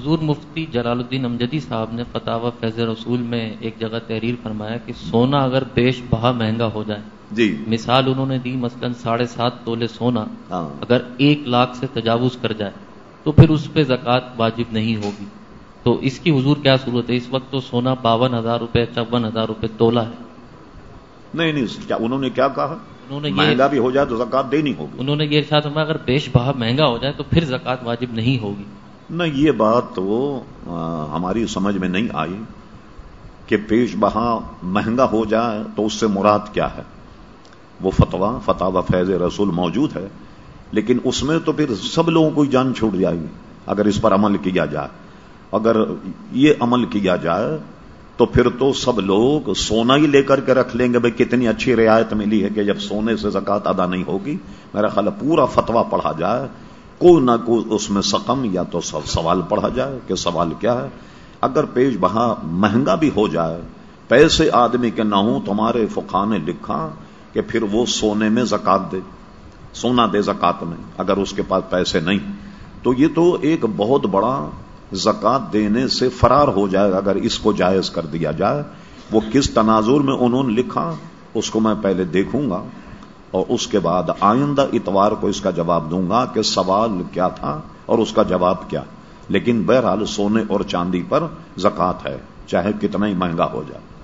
حضور مفتی جلال الدین امجدی صاحب نے فتح فیض رسول میں ایک جگہ تحریر فرمایا کہ سونا اگر بیش بہا مہنگا ہو جائے۔ جی۔ مثال انہوں نے دی مثلا ساڑھے سات تولے سونا۔ ہاں۔ اگر ایک لاکھ سے تجاوز کر جائے تو پھر اس پہ زکوٰۃ واجب نہیں ہوگی۔ تو اس کی حضور کیا صورت ہے؟ اس وقت تو سونا باون ہزار روپے چون ہزار روپے تولا ہے۔ نہیں نہیں کیا انہوں نے کیا کہا؟ انہوں نے مہنگا بھی ہو جائے تو زکات دینی ہوگی۔ انہوں نے یہ ارشاد فرمایا اگر بیش بہا مہنگا ہو جائے تو پھر زکوٰۃ واجب نہیں ہوگی۔ نہ یہ بات تو ہماری سمجھ میں نہیں آئی کہ پیش بہا مہنگا ہو جائے تو اس سے مراد کیا ہے۔ وہ فتوا فتح و فیض رسول موجود ہے، لیکن اس میں تو پھر سب لوگوں کو جان چھوٹ جائے گی۔ اگر اس پر عمل کیا جائے، اگر یہ عمل کیا جائے، تو پھر تو سب لوگ سونا ہی لے کر کے رکھ لیں گے۔ بھائی، کتنی اچھی رعایت ملی ہے کہ جب سونے سے زکات ادا نہیں ہوگی، میرا خیال ہے پورا فتوا پڑھا جائے۔ کوئی نہ کوئی اس میں سقم یا تو سوال پڑھا جائے کہ سوال کیا ہے۔ اگر پیش بہا مہنگا بھی ہو جائے، پیسے آدمی کے نہ ہوں، تمہارے فقہ نے لکھا کہ پھر وہ سونے میں زکات دے، سونا دے زکات میں، اگر اس کے پاس پیسے نہیں۔ تو یہ تو ایک بہت بڑا زکات دینے سے فرار ہو جائے، اگر اس کو جائز کر دیا جائے۔ وہ کس تناظر میں انہوں نے لکھا، اس کو میں پہلے دیکھوں گا۔ اور اس کے بعد آئندہ اتوار کو اس کا جواب دوں گا کہ سوال کیا تھا اور اس کا جواب کیا۔ لیکن بہرحال سونے اور چاندی پر زکات ہے، چاہے کتنا ہی مہنگا ہو جائے۔